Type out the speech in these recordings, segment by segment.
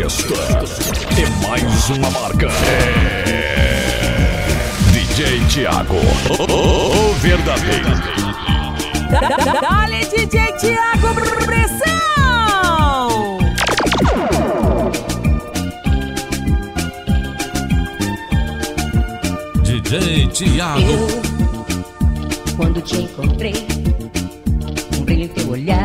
é mais uma marca. É... DJ Tiago, o, oh, o verdadeiro. Dale, DJ Tiago, pressão! DJ Tiago. Eu, quando te encontrei, um brilho em teu olhar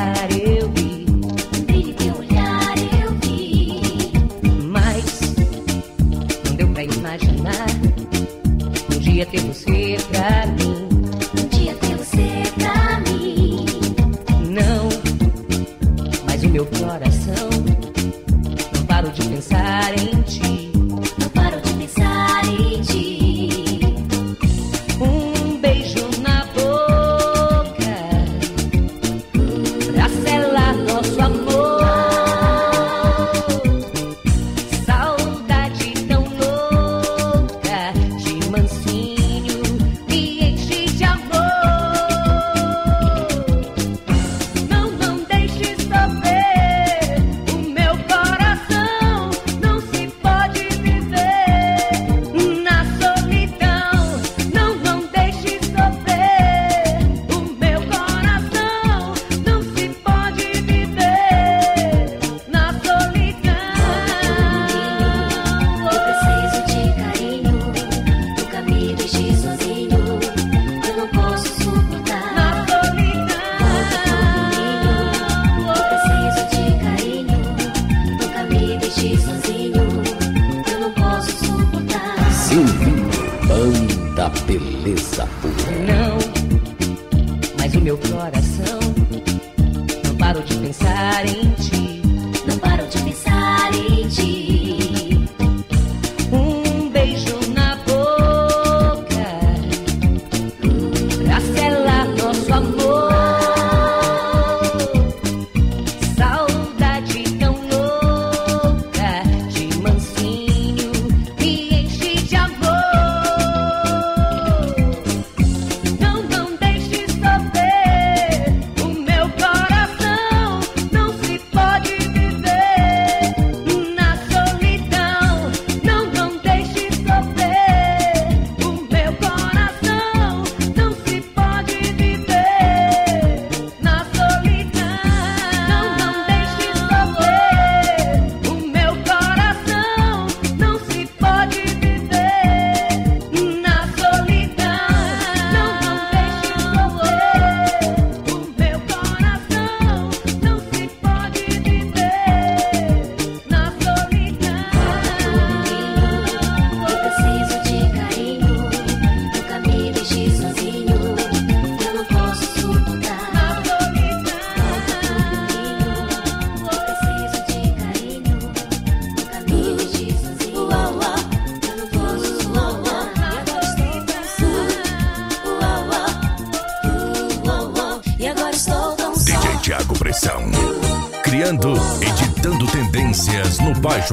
paro de pensar em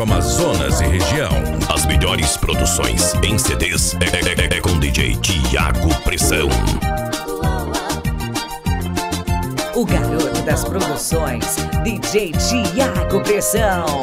Baixo Amazonas e região. As melhores produções em CDs é, é, é, é com DJ Tiago Pressão. O garoto das produções, DJ Tiago Pressão.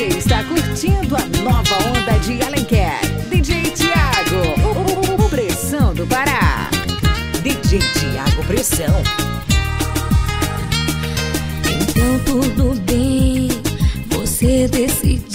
Você está curtindo a nova onda de Alenquer. DJ Tiago, Pressão do Pará. DJ Tiago Pressão. Então tudo bem, você decidiu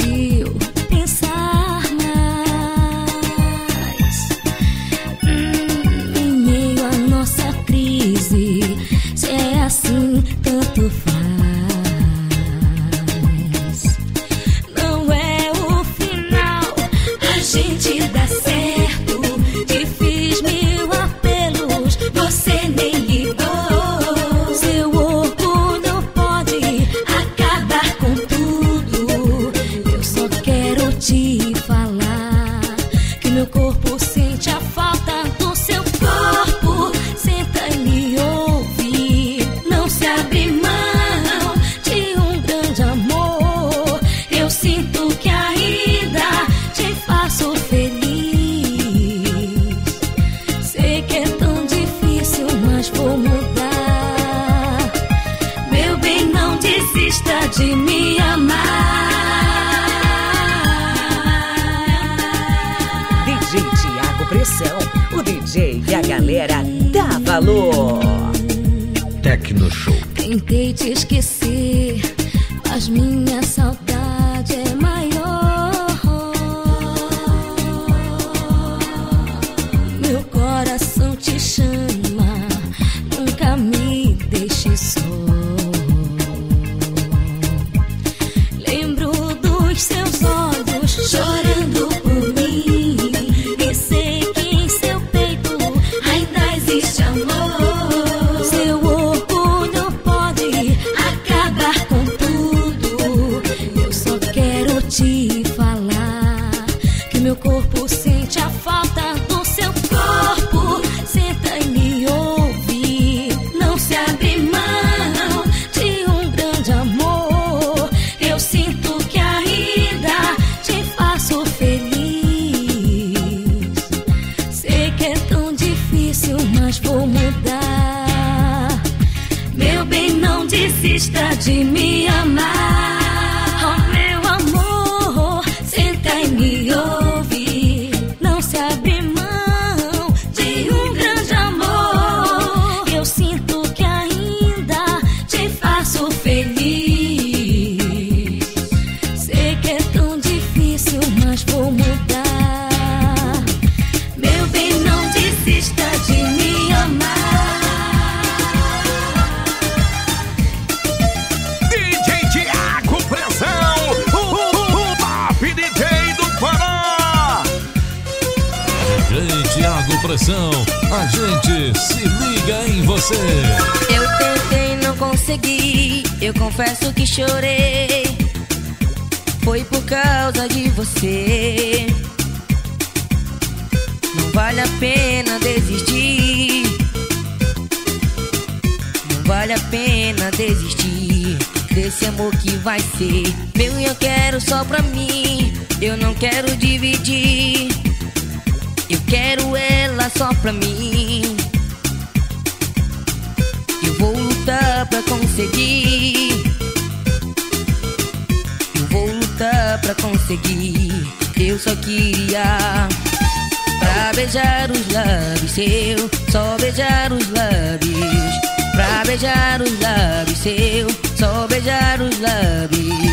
só beijar os lábios. Pra beijar os lábios seu, só beijar os lábios.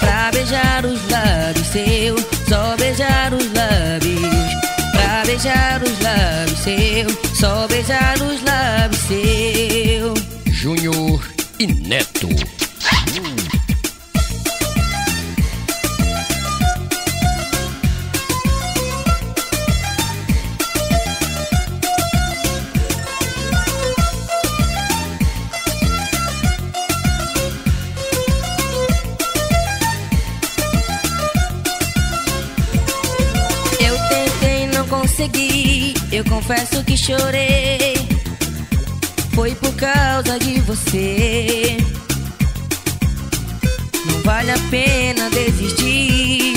Pra beijar os lábios seu, só beijar os lábios. Pra beijar os lábios seu, só beijar os lábios seu. Júnior e Neto. confesso que chorei. Foi por causa de você. Não vale a pena desistir.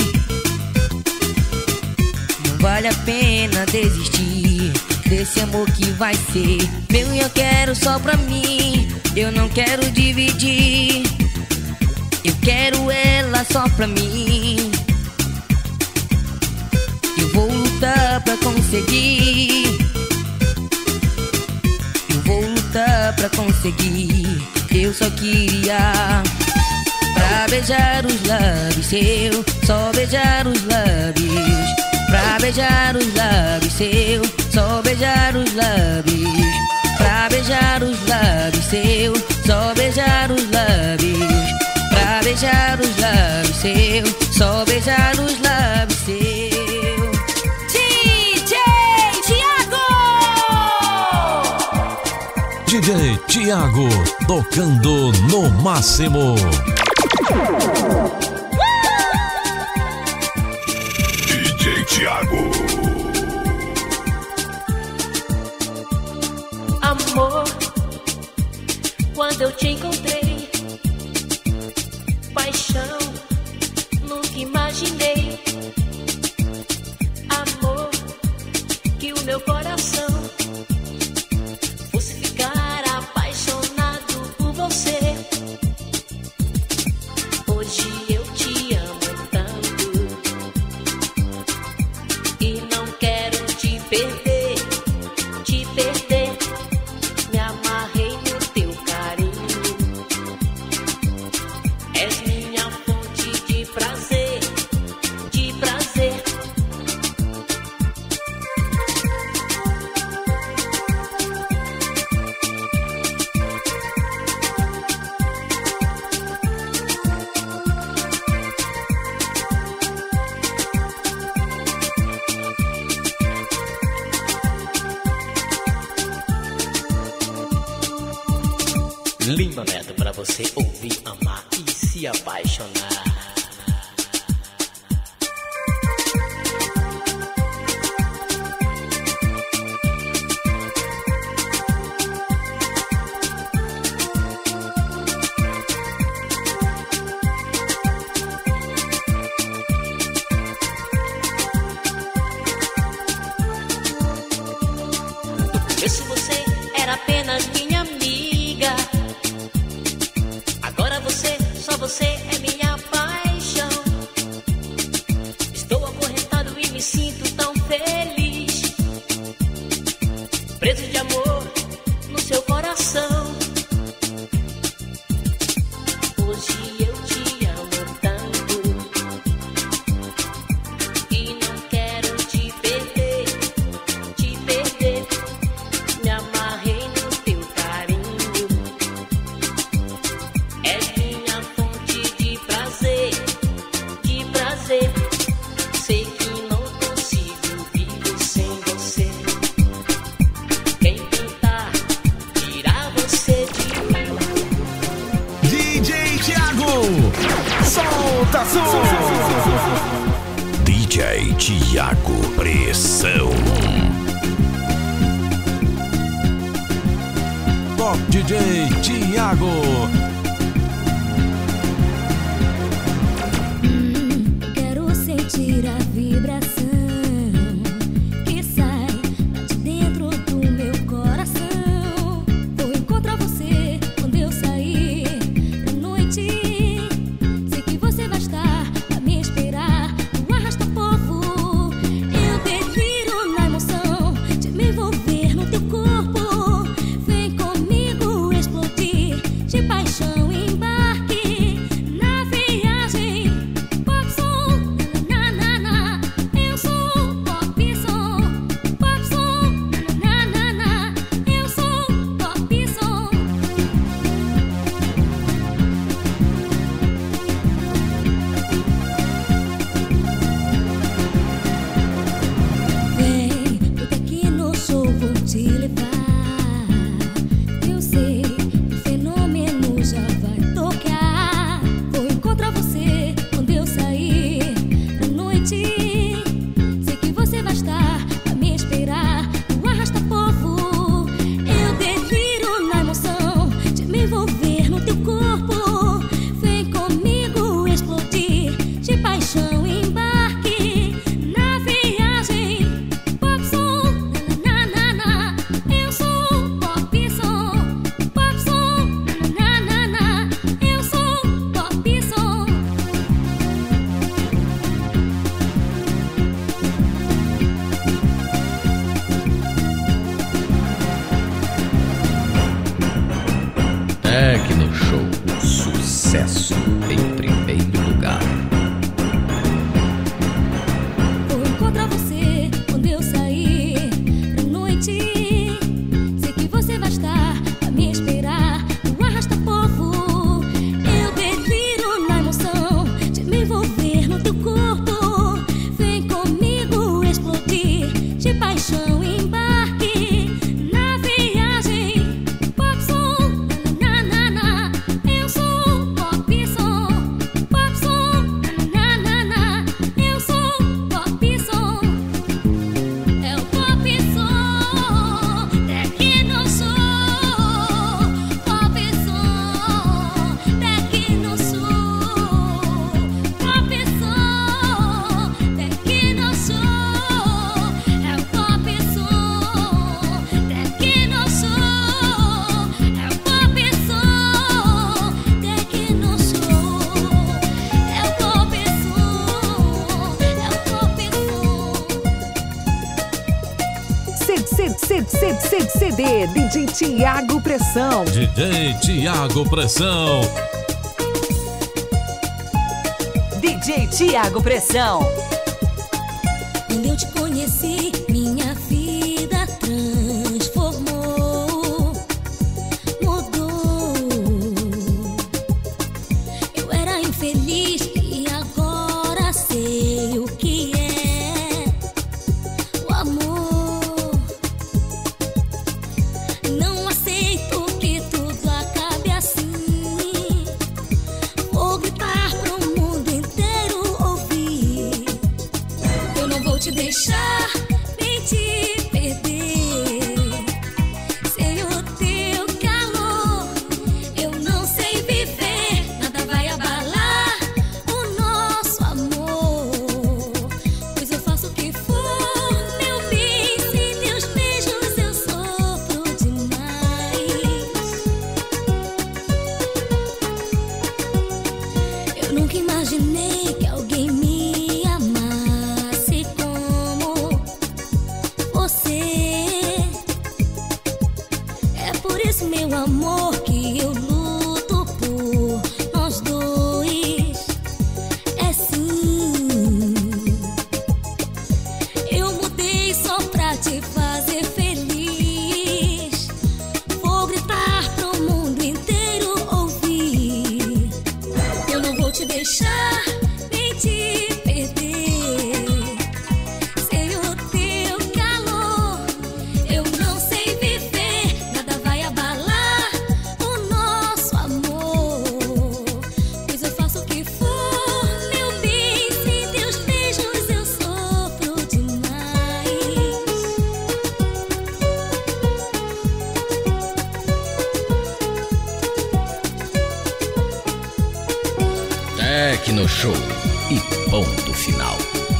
Não vale a pena desistir desse amor que vai ser meu e eu quero só pra mim. Eu não quero dividir. Eu quero ela só pra mim. Eu vou lutar pra conseguir. luta pra conseguir. Eu só queria pra beijar os lábios seu, só beijar os lábios. Pra beijar os lábios seu, só beijar os lábios. Pra beijar os lábios seu, só beijar os lábios. Pra beijar os lábios seu, só beijar os lábios. DJ Tiago, tocando no máximo. DJ Tiago. Amor, quando eu te encontrei DJ Tiago Pressão. DJ Tiago Pressão. DJ Tiago Pressão. Ponto final.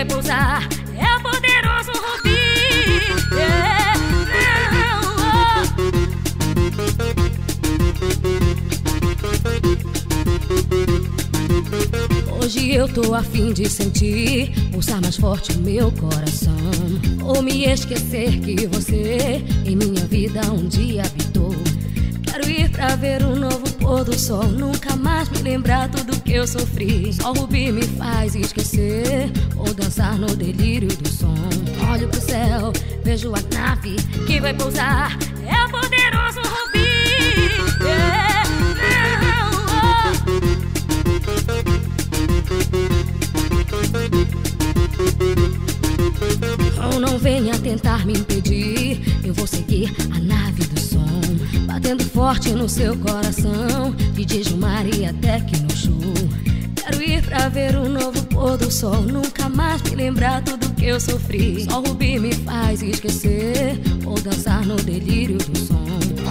É o poderoso Rubi. É, não. Hoje eu tô a fim de sentir pulsar mais forte o meu coração. Ou me esquecer que você em minha vida um dia habitou. Quero ir pra ver um novo pôr do sol. Nunca mais me lembrar tudo que eu sofri. Só o Rubi me faz esquecer. Dançar no delírio do som. Olho pro céu, vejo a nave que vai pousar. É o poderoso Rubi. Não, oh. Não venha tentar me impedir. Eu vou seguir a nave do som. Batendo forte no seu coração. DJ Gilmar e até que no show. Quero ir pra ver um novo pôr do sol. Nunca mais me lembrar tudo que eu sofri. Só o Rubi me faz esquecer. Ou dançar no delírio do som.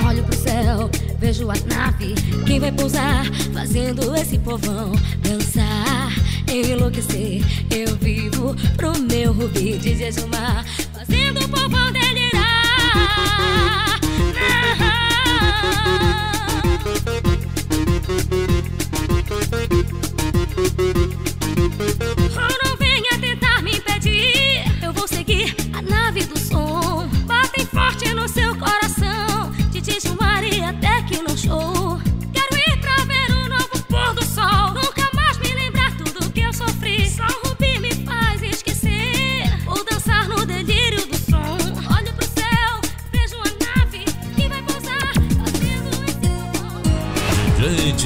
Olho pro céu, vejo a nave. Quem vai pousar? Fazendo esse povão dançar. Enlouquecer, eu vivo pro meu Rubi de Gilmar. Fazendo o povão delirar. Oh, não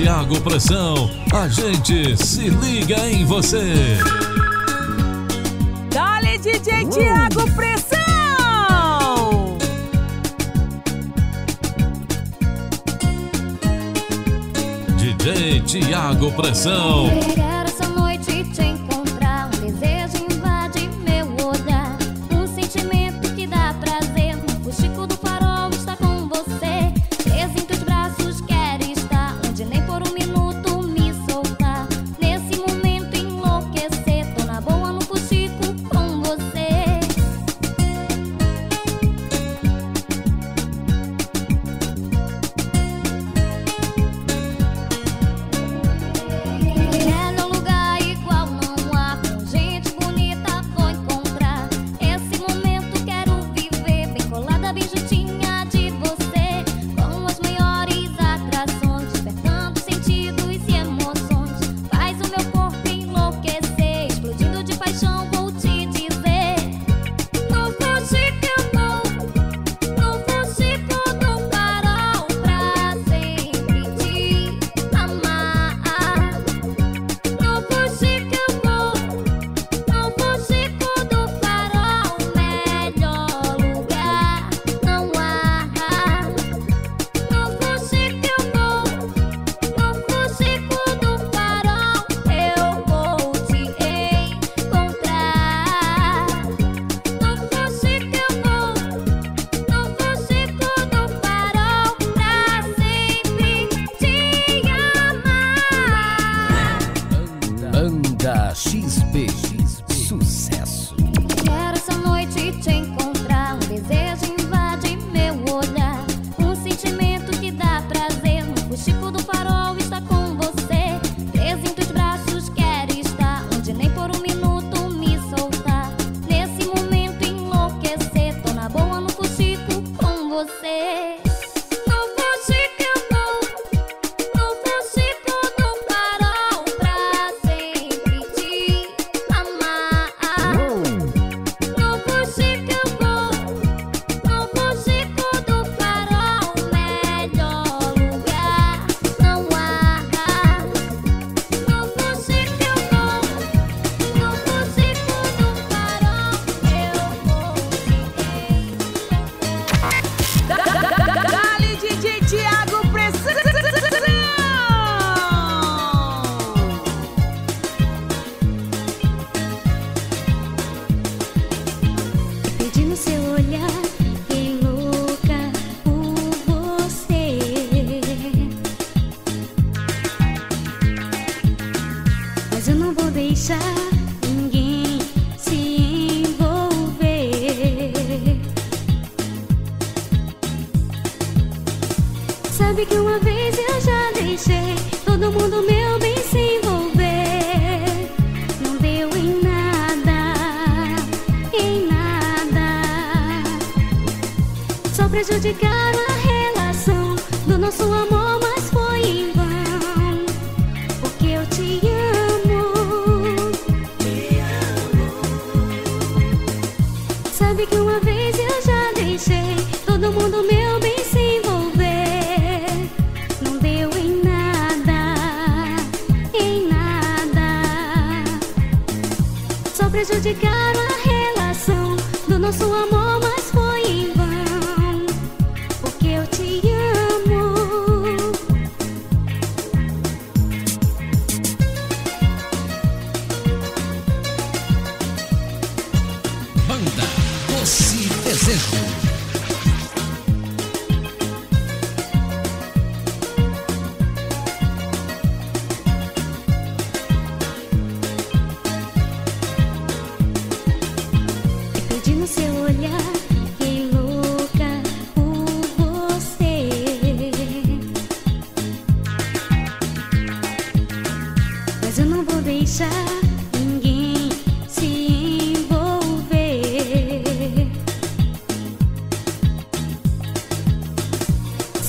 Tiago Pressão. A gente se liga em você. Dale, DJ uh. Tiago Pressão! DJ Tiago Pressão.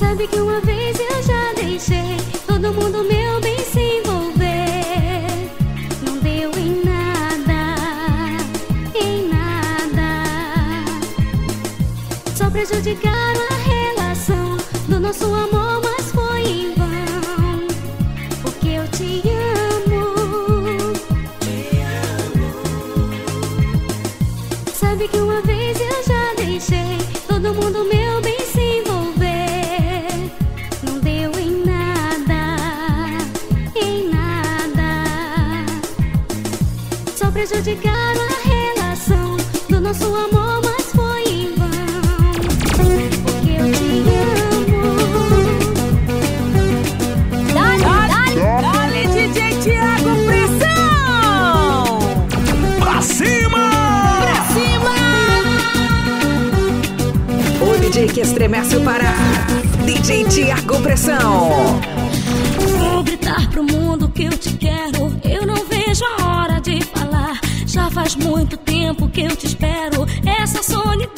Sabe que uma vez eu já deixei. Todo mundo meu bem estremece o Pará. DJ Tiago Pressão. Vou gritar pro mundo que eu te quero. Eu não vejo a hora de falar. Já faz muito tempo que eu te espero. Essa solidão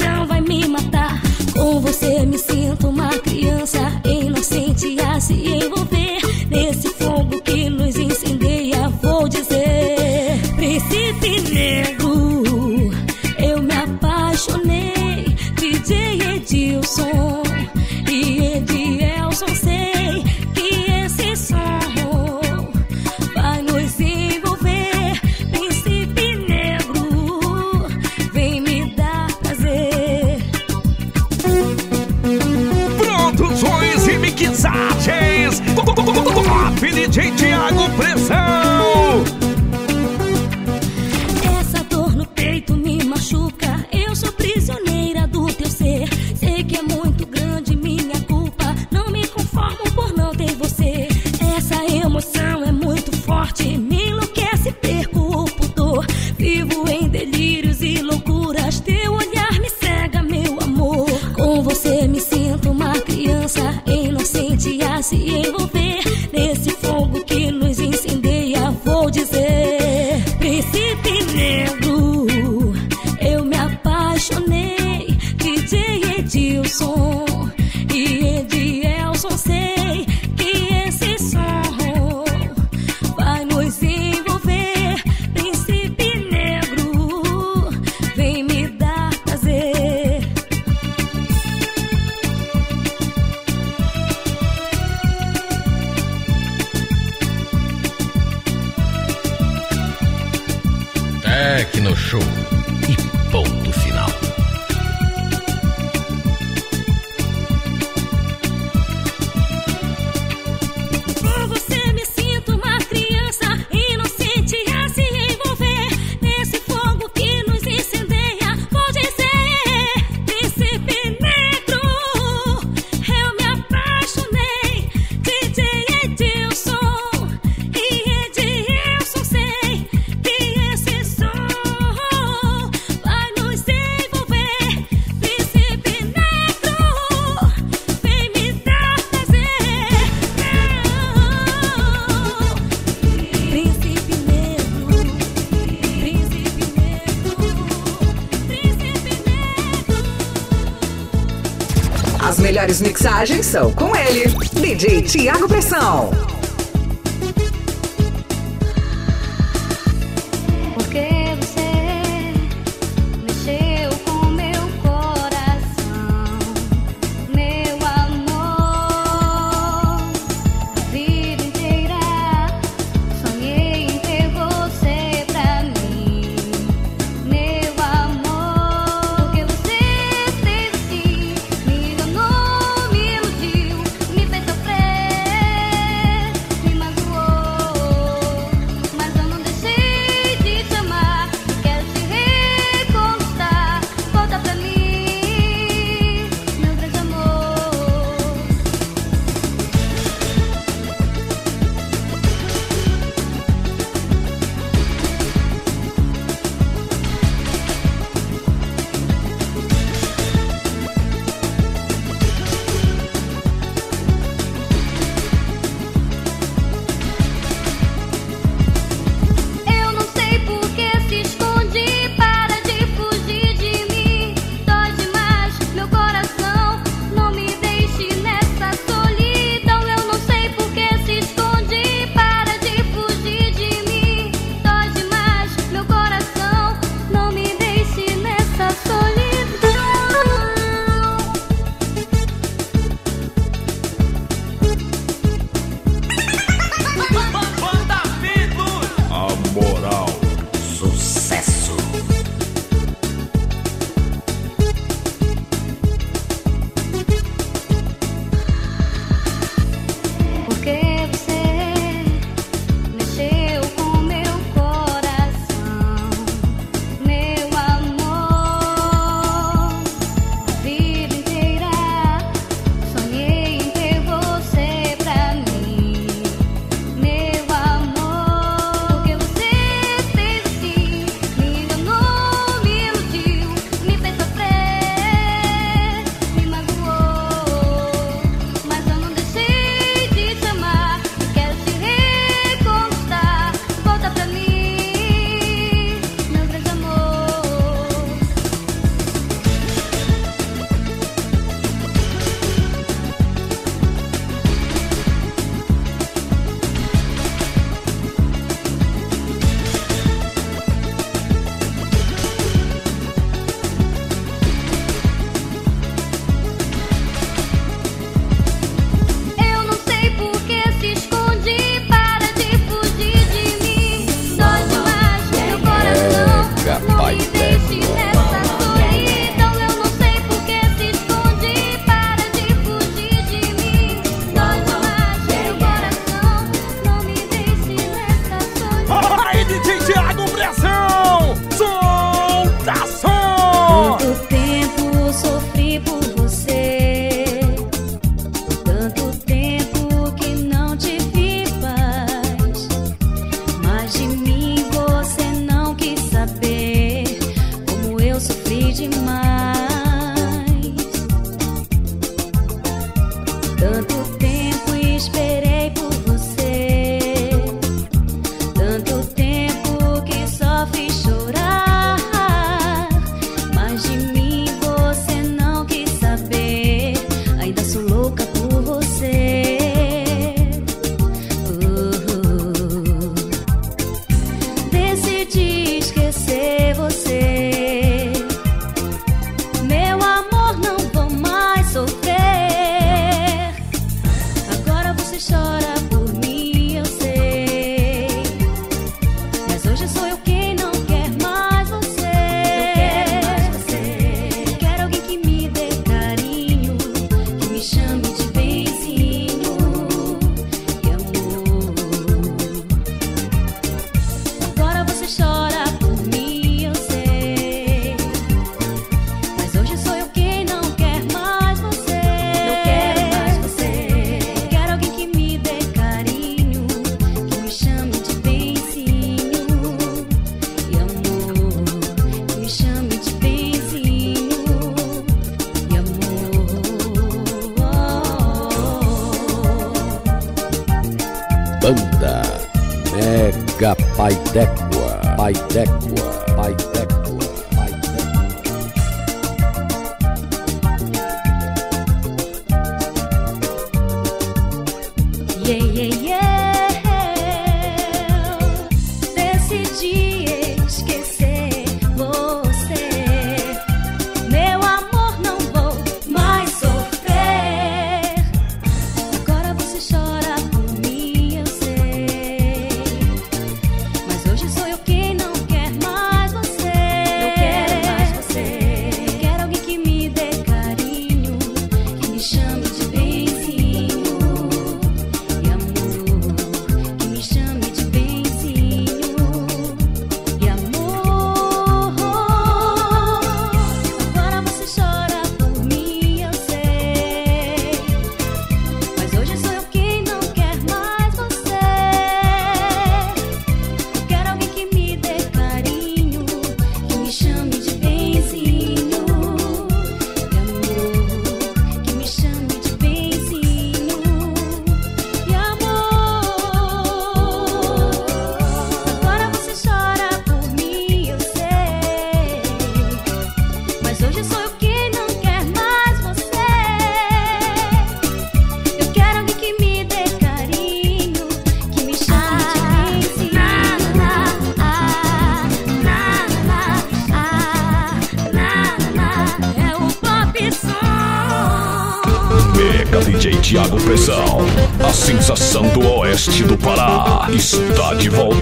está de volta.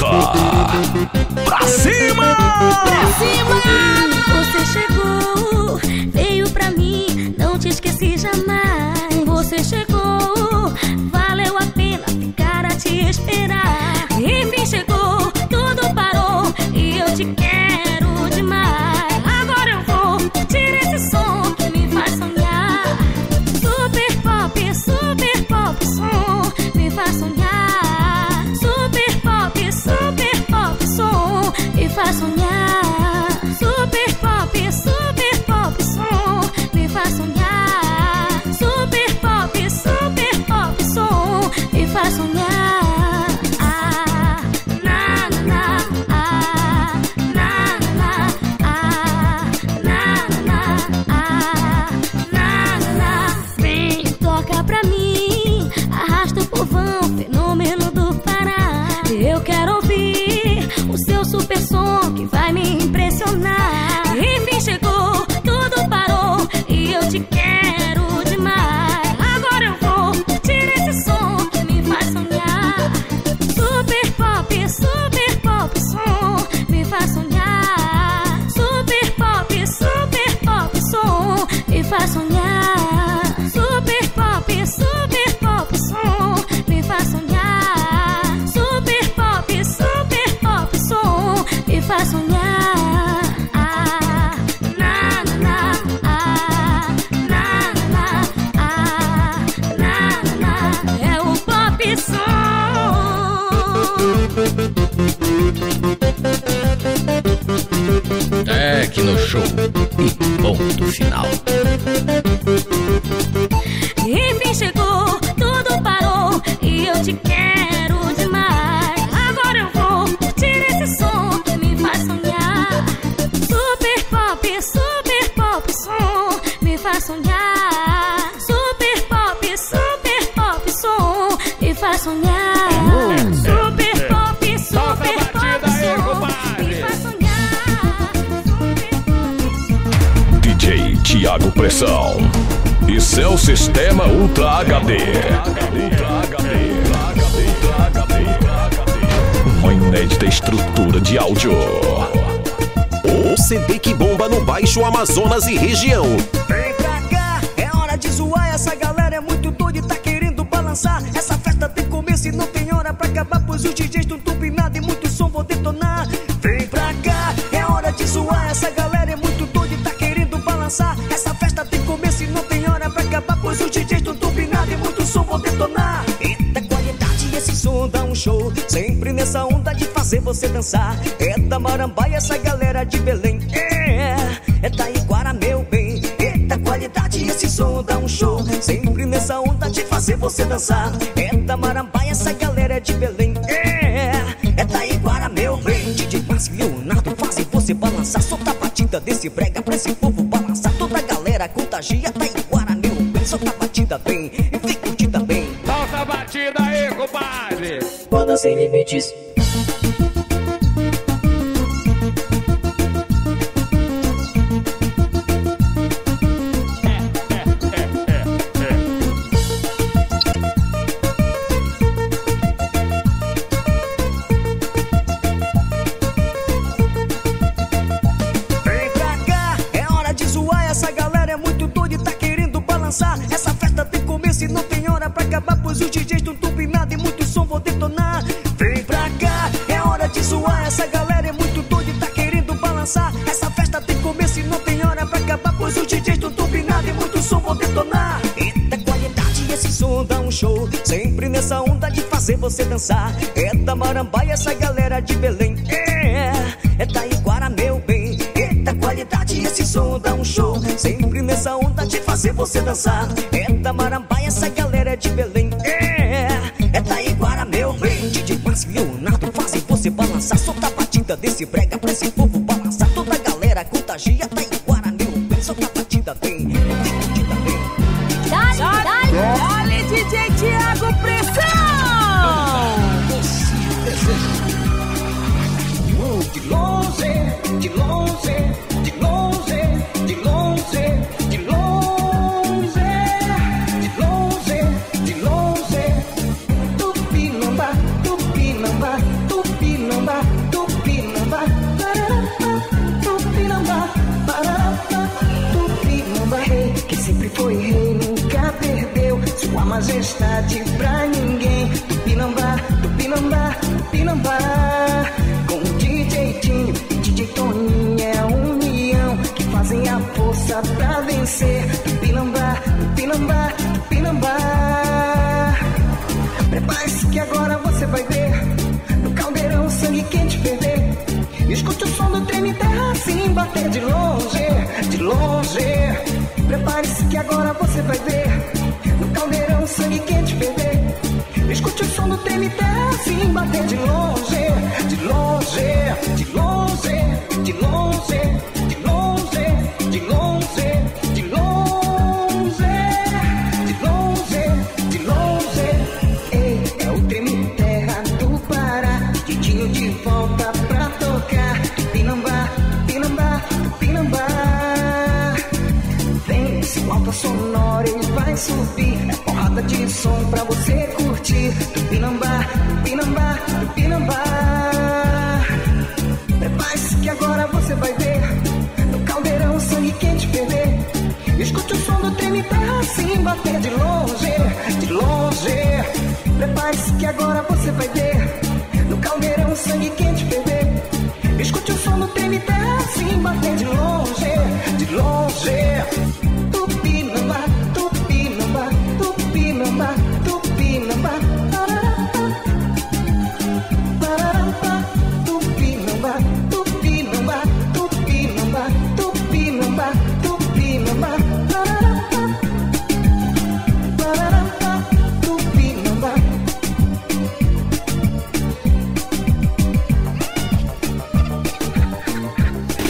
Baixo Amazonas e região. Vem pra cá, é hora de zoar. Essa galera é muito doida e tá querendo balançar. Essa festa tem começo e não tem hora pra acabar. Pois os DJs estão turbinados e muito som vou detonar. Vem pra cá, é hora de zoar. Essa galera é muito doida e tá querendo balançar. Essa festa tem começo e não tem hora pra acabar. Pois os DJs estão turbinados e muito som vou detonar. Eita qualidade, esse som dá um show. Sempre nessa onda de fazer você dançar. É da Marambaia, fazer você dançar. É da Marambaia, essa galera de Belém. É, é da Iguara, meu bem. DJ Márcio Leonardo fazem você balançar. Solta a batida desse brega pra esse povo balançar. Toda a galera contagia, da Iguara, meu bem. Solta a batida bem e vem curtir também. Solta a batida aí, compadre. Banda sem limites. Fazer você dançar. É da Marambaia, essa galera de Belém. É, é da Iguara, meu bem. Eita qualidade, esse som dá um show. Sempre nessa onda de fazer você dançar. É da Marambaia, foi rei, nunca perdeu sua majestade pra ninguém. Tupinambá, Tupinambá, Tupinambá, com DJ Tinho e DJ Toninho é a união que fazem a força pra vencer. Tupinambá, Tupinambá, Tupinambá. Prepare-se que agora você vai ver que agora você vai ver No caldeirão sangue quente ferver Escute o som do terra assim bater de longe, de longe, de longe,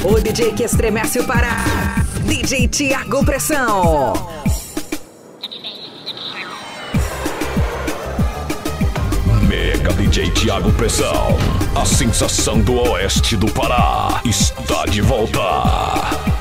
O DJ que estremece o Pará. DJ Tiago Pressão. Mega DJ Tiago Pressão. A sensação do oeste do Pará está de volta.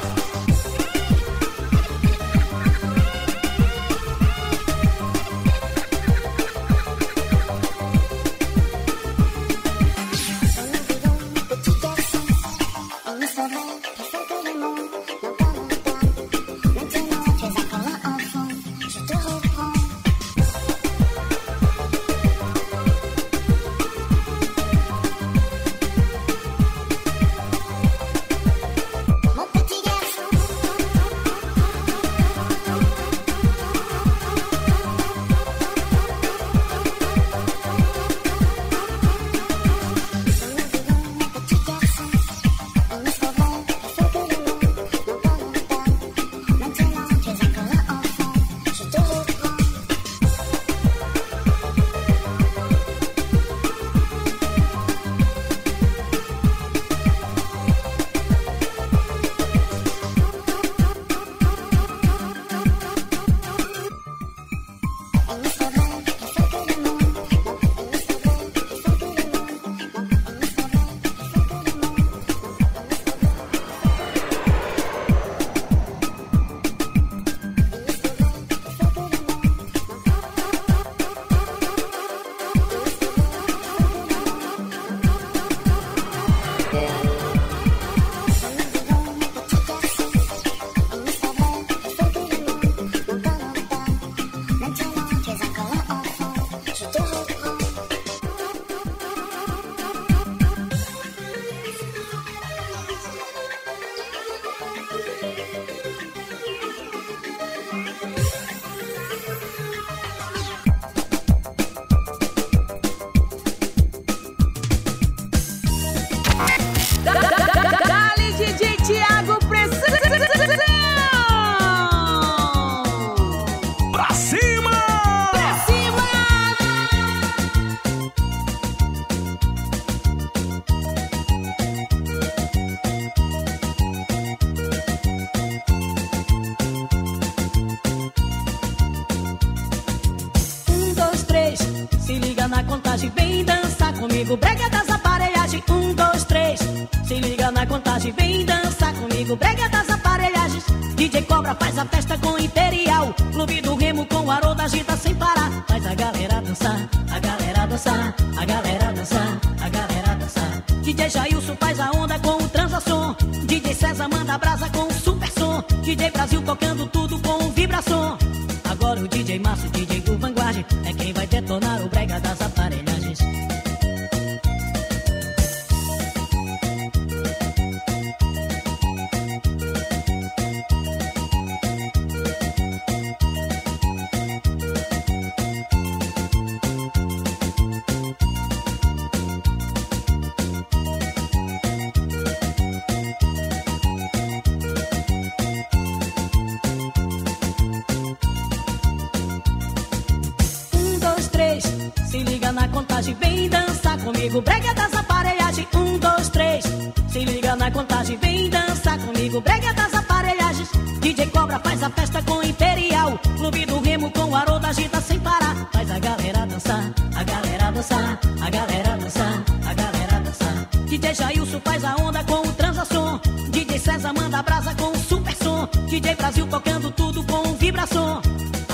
clube do Remo com o Haroldo agita sem parar. Faz a galera dançar, a galera dançar, a galera dançar, a galera dançar. DJ Jailson faz a onda com o transação. DJ César manda brasa com o super som. DJ Brasil tocando tudo com o vibração.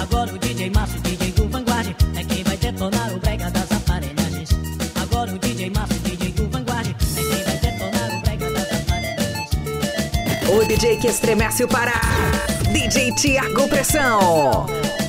Agora o DJ Márcio, DJ do Vanguard, é quem vai detonar o brega das aparelhagens. Agora o DJ Márcio, DJ do Vanguard, é quem vai detonar o brega das aparelhagens. O DJ que estremece o Pará. DJ Tiago Pressão.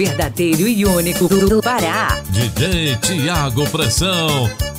verdadeiro e único do Pará. DJ Tiago Pressão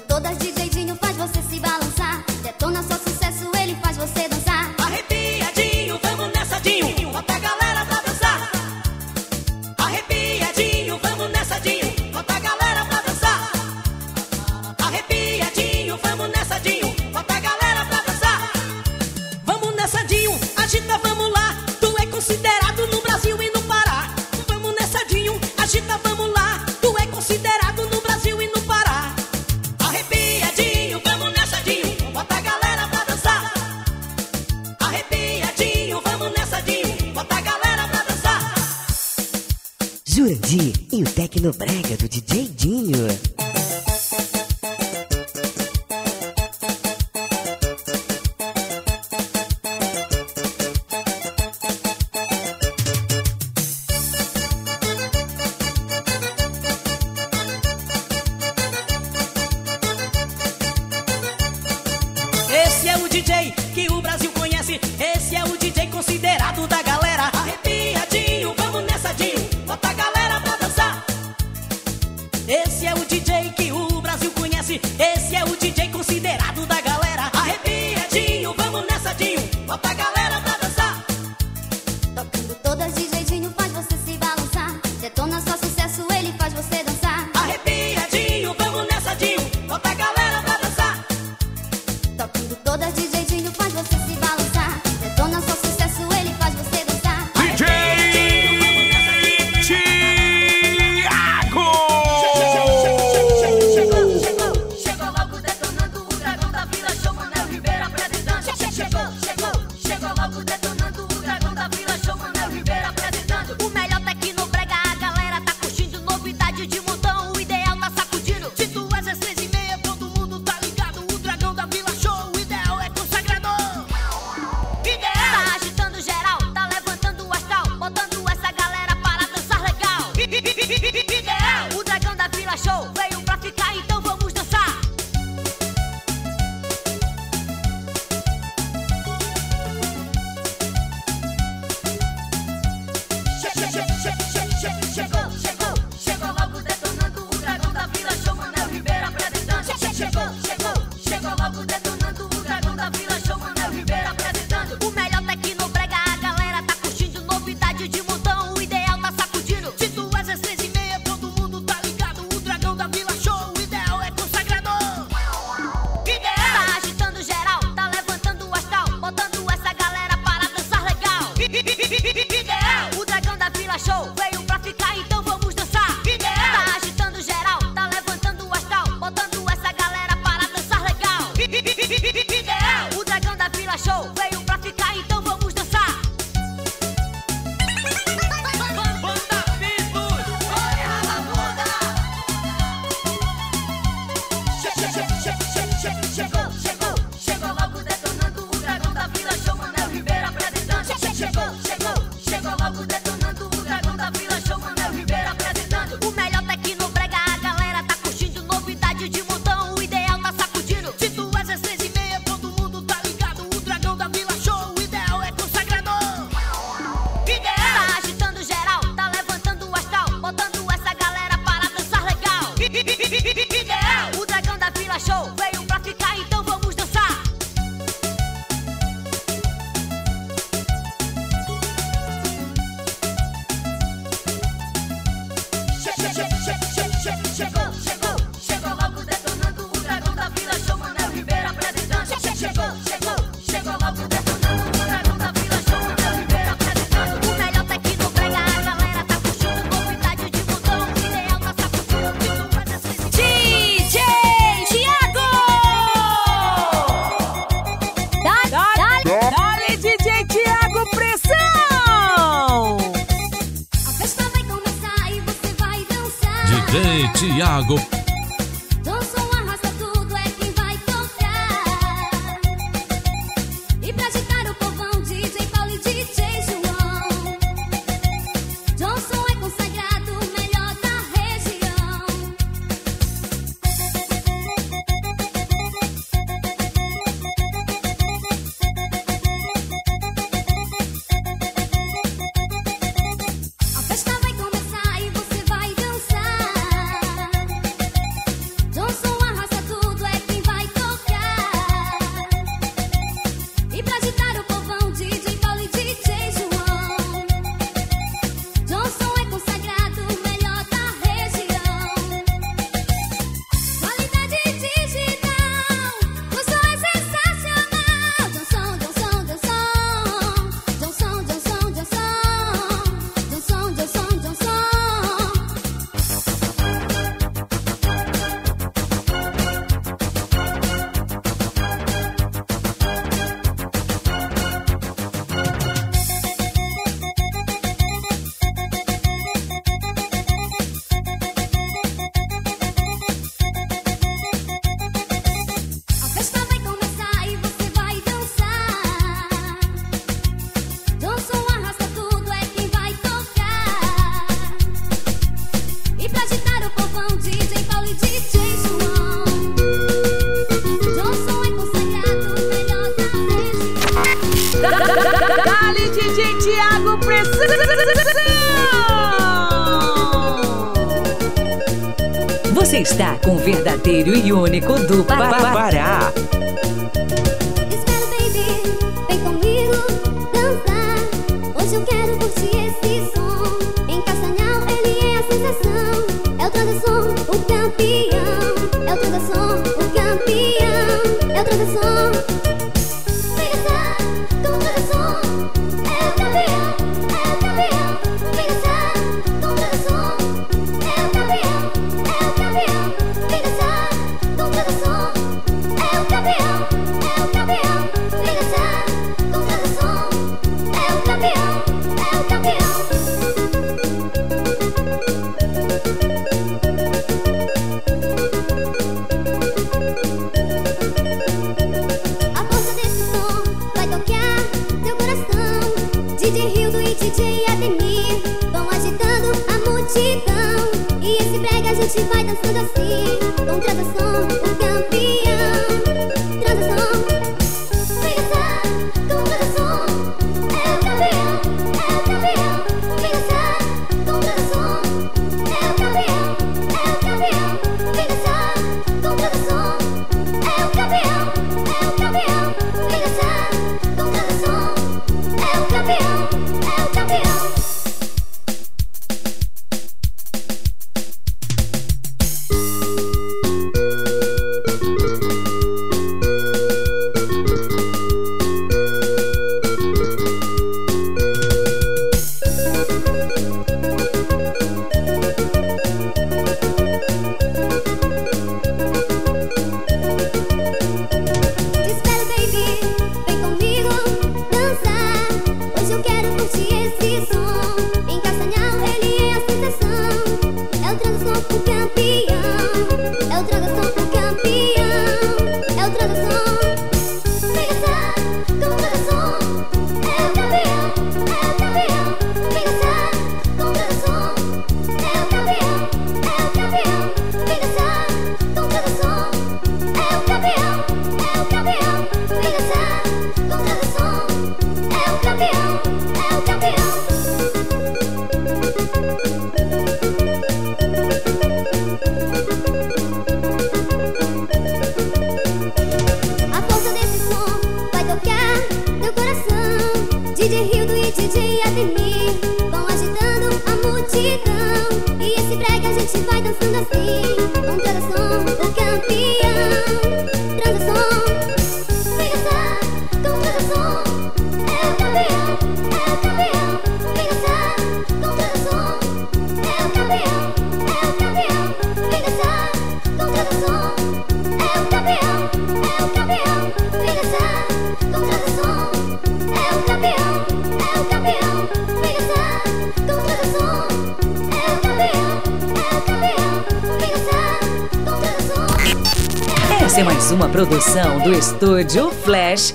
Todas de jeitinho faz você se bater.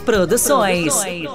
Flash Produções.